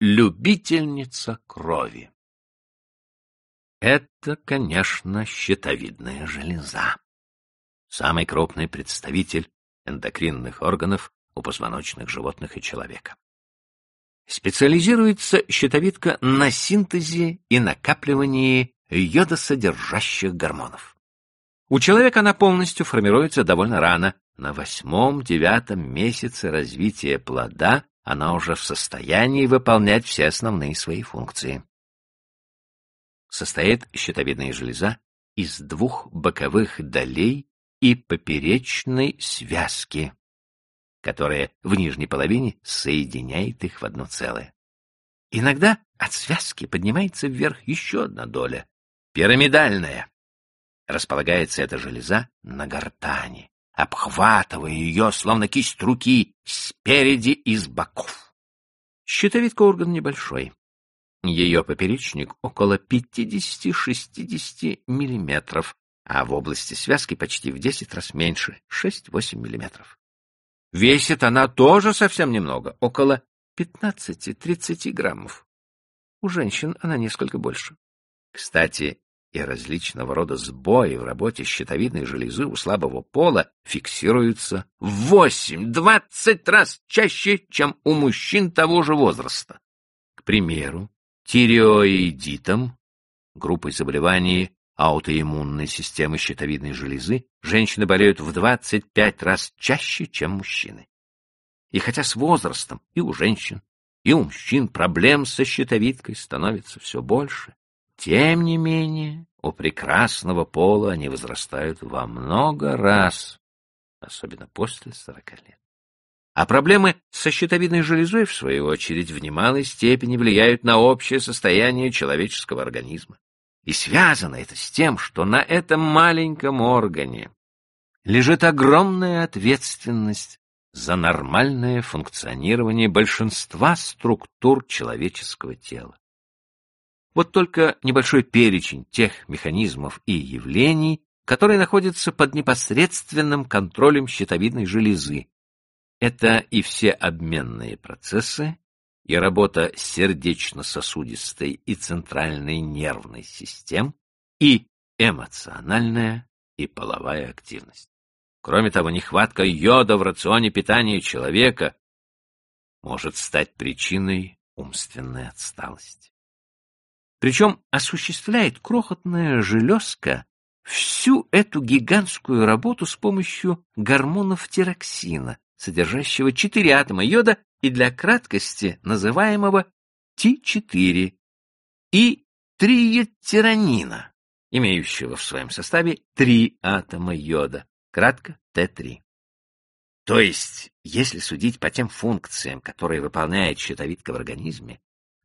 любительница крови. Это, конечно, щитовидная железа. Самый крупный представитель эндокринных органов у позвоночных животных и человека. Специализируется щитовидка на синтезе и накапливании йодосодержащих гормонов. У человека она полностью формируется довольно рано. На восьмом-девятом месяце развития плода она уже в состоянии выполнять все основные свои функции. Состоит щитовидная железа из двух боковых долей и поперечной связки, которая в нижней половине соединяет их в одно целое. Иногда от связки поднимается вверх еще одна доля, пирамидальная. Располагается эта железа на гортани, обхватывая ее, словно кисть руки, спереди и с боков. Щитовидка орган небольшой. Ее поперечник около 50-60 миллиметров, а в области связки почти в 10 раз меньше, 6-8 миллиметров. Весит она тоже совсем немного, около 15-30 граммов. У женщин она несколько больше. Кстати, и различного рода сбои в работе щитовидной железы у слабого пола фиксируются в 8-20 раз чаще, чем у мужчин того же возраста. К примеру, тиреоидитом, группой заболеваний аутоиммунной системы щитовидной железы, женщины болеют в 25 раз чаще, чем мужчины. И хотя с возрастом и у женщин, и у мужчин проблем со щитовидкой становится все больше, тем не менее, у прекрасного пола они возрастают во много раз, особенно после сорока лет. А проблемы со щитовидной железой, в свою очередь, в немалой степени влияют на общее состояние человеческого организма. И связано это с тем, что на этом маленьком органе лежит огромная ответственность за нормальное функционирование большинства структур человеческого тела. Вот только небольшой перечень тех механизмов и явлений, которые находятся под непосредственным контролем щитовидной железы. Это и все обменные процессы, и работа сердечно-сосудистой и центральной нервной систем, и эмоциональная и половая активность. Кроме того, нехватка йода в рационе питания человека может стать причиной умственной отсталости. Причем осуществляет крохотная железка всю эту гигантскую работу с помощью гормонов тироксина, содержащего четыре атома йода и для краткости называемого Т4, и триетиранина, имеющего в своем составе три атома йода, кратко Т3. То есть, если судить по тем функциям, которые выполняет щитовидка в организме,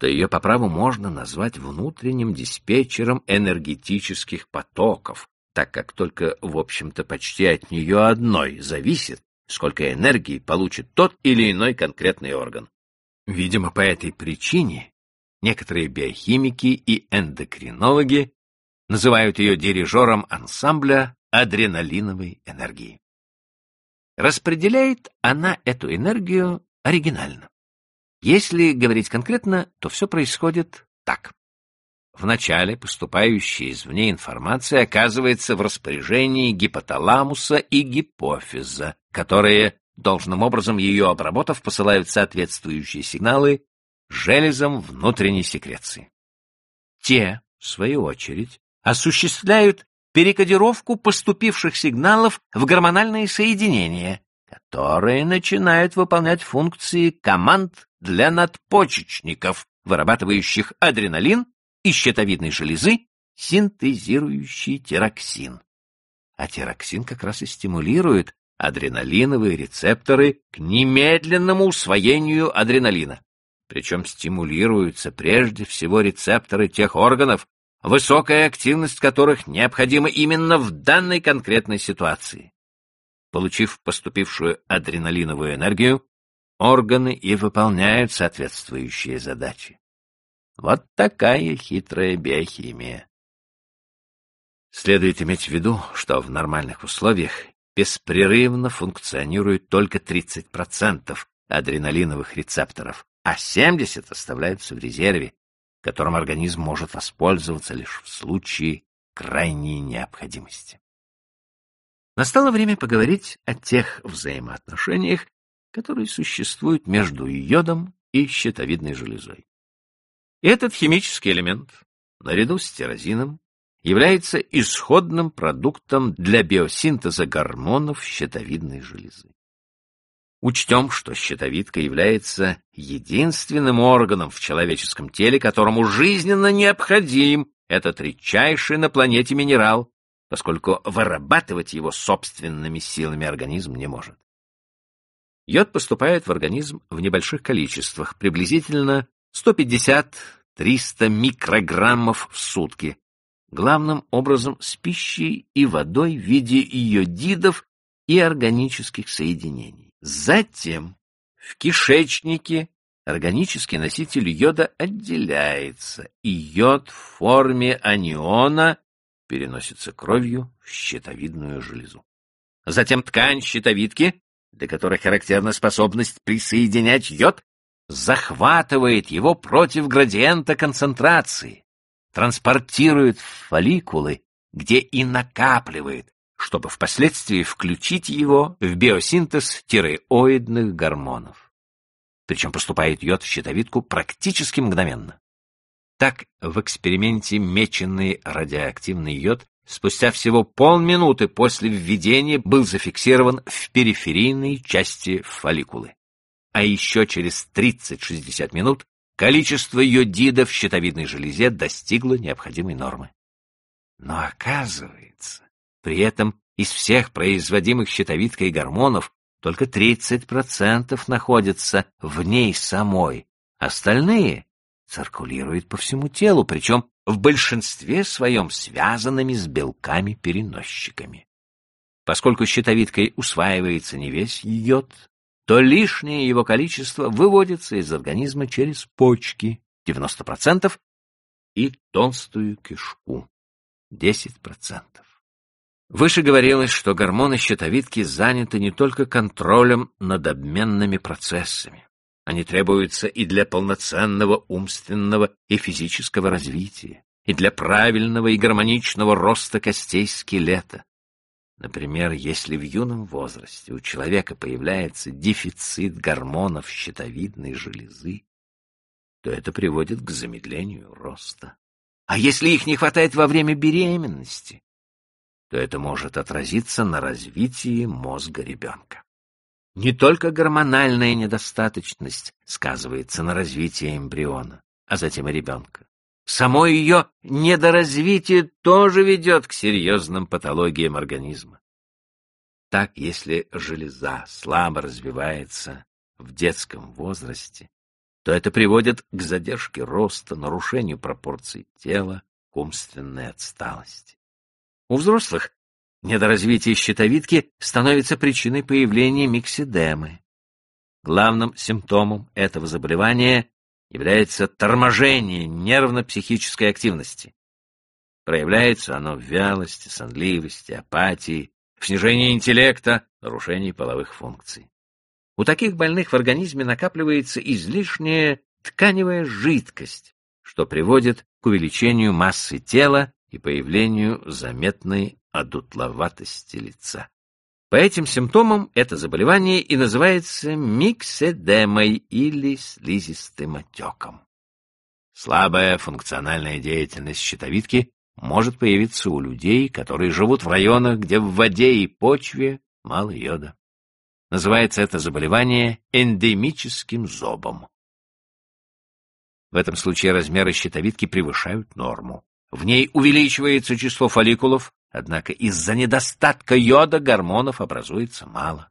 то ее по праву можно назвать внутренним диспетчером энергетических потоков, так как только, в общем-то, почти от нее одной зависит, сколько энергии получит тот или иной конкретный орган. Видимо, по этой причине некоторые биохимики и эндокринологи называют ее дирижером ансамбля адреналиновой энергии. Распределяет она эту энергию оригинально. Если говорить конкретно, то все происходит так. Вначале поступающая извне информация оказывается в распоряжении гипоталамуса и гипофиза, которые, должным образом ее обработав, посылают соответствующие сигналы железам внутренней секреции. Те, в свою очередь, осуществляют перекодировку поступивших сигналов в гормональные соединения, которые начинают выполнять функции команд для надпочечников, вырабатывающих адреналин и щитовидной железы, синтезирующий тироксин. А тироксин как раз и стимулирует адреналиновые рецепторы к немедленному усвоению адреналина. Причем стимулируются прежде всего рецепторы тех органов, высокая активность которых необходима именно в данной конкретной ситуации. Получив поступившую адреналиновую энергию, органы и выполняют соответствующие задачи. Вот такая хитрая биохимия. Следует иметь в виду, что в нормальных условиях беспрерывно функционирует только 30% адреналиновых рецепторов, а 70 оставляются в резерве, которым организм может воспользоваться лишь в случае крайней необходимости. Настало время поговорить о тех взаимоотношениях, которые существуют между йодом и щитовидной железой. Этот химический элемент, наряду с тирозином, является исходным продуктом для биосинтеза гормонов щитовидной железы. Учтем, что щитовидка является единственным органом в человеческом теле, которому жизненно необходим этот редчайший на планете минерал, поскольку вырабатывать его собственными силами организм не может. Йод поступает в организм в небольших количествах, приблизительно 150-300 микрограммов в сутки, главным образом с пищей и водой в виде йодидов и органических соединений. Затем в кишечнике органический носитель йода отделяется, и йод в форме аниона переносится кровью в щитовидную железу. Затем ткань щитовидки, для которой характерна способность присоединять йод, захватывает его против градиента концентрации, транспортирует в фолликулы, где и накапливает, чтобы впоследствии включить его в биосинтез тиреоидных гормонов. Причем поступает йод в щитовидку практически мгновенно. Так, в эксперименте меченный радиоактивный йод спустя всего полминуты после введения был зафиксирован в периферийной части фолликулы. А еще через 30-60 минут количество йодида в щитовидной железе достигло необходимой нормы. Но оказывается, при этом из всех производимых щитовидкой гормонов только 30% находятся в ней самой, остальные циркулируют по всему телу, причем в большинстве своем связанными с белками-переносчиками. Поскольку щитовидкой усваивается не весь йод, то лишнее его количество выводится из организма через почки 90% и толстую кишку 10%. Выше говорилось, что гормоны щитовидки заняты не только контролем над обменными процессами. Они требуются и для полноценного умственного и физического развития, и для правильного и гармоничного роста костей скелета, Например, если в юном возрасте у человека появляется дефицит гормонов щитовидной железы, то это приводит к замедлению роста. А если их не хватает во время беременности, то это может отразиться на развитии мозга ребенка. Не только гормональная недостаточность сказывается на развитии эмбриона, а затем и ребенка. Само ее недоразвитие тоже ведет к серьезным патологиям организма. Так, если железа слабо развивается в детском возрасте, то это приводит к задержке роста, нарушению пропорций тела, умственной отсталости. У взрослых недоразвитие щитовидки становится причиной появления миксидемы. Главным симптомом этого заболевания является торможение нервно-психической активности. Проявляется оно в вялости, сонливости, апатии, в снижении интеллекта, нарушении половых функций. У таких больных в организме накапливается излишняя тканевая жидкость, что приводит к увеличению массы тела и появлению заметной одутловатости лица. По этим симптомам это заболевание и называется микседемой или слизистым отеком. Слабая функциональная деятельность щитовидки может появиться у людей, которые живут в районах, где в воде и почве мало йода. Называется это заболевание эндемическим зобом. В этом случае размеры щитовидки превышают норму. В ней увеличивается число фолликулов, Однако из-за недостатка йода гормонов образуется мало.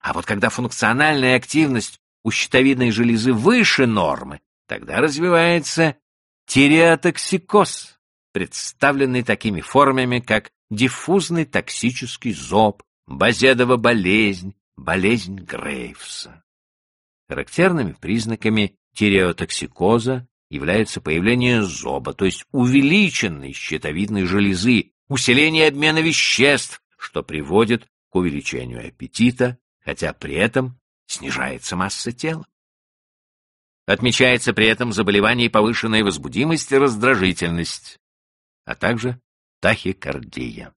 А вот когда функциональная активность у щитовидной железы выше нормы, тогда развивается тиреотоксикоз, представленный такими формами, как диффузный токсический зоб, базедова болезнь, болезнь Грейвса. Характерными признаками тиреотоксикоза является появление зоба, то есть увеличенной щитовидной железы, усиление обмена веществ, что приводит к увеличению аппетита, хотя при этом снижается масса тела. Отмечается при этом заболевание повышенной возбудимости раздражительность, а также тахикардия.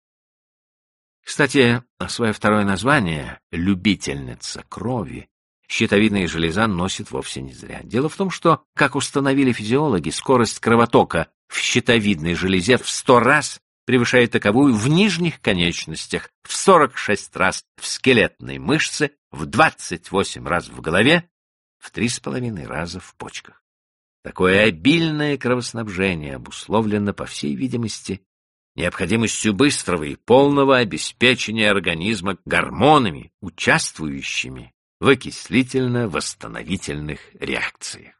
Кстати, свое второе название «любительница крови» щитовидная железа носит вовсе не зря. Дело в том, что, как установили физиологи, скорость кровотока в щитовидной железе в 100 раз превышает таковую в нижних конечностях, в 46 раз в скелетной мышце, в 28 раз в голове, в 3,5 раза в почках. Такое обильное кровоснабжение обусловлено, по всей видимости, необходимостью быстрого и полного обеспечения организма гормонами, участвующими в окислительно-восстановительных реакциях.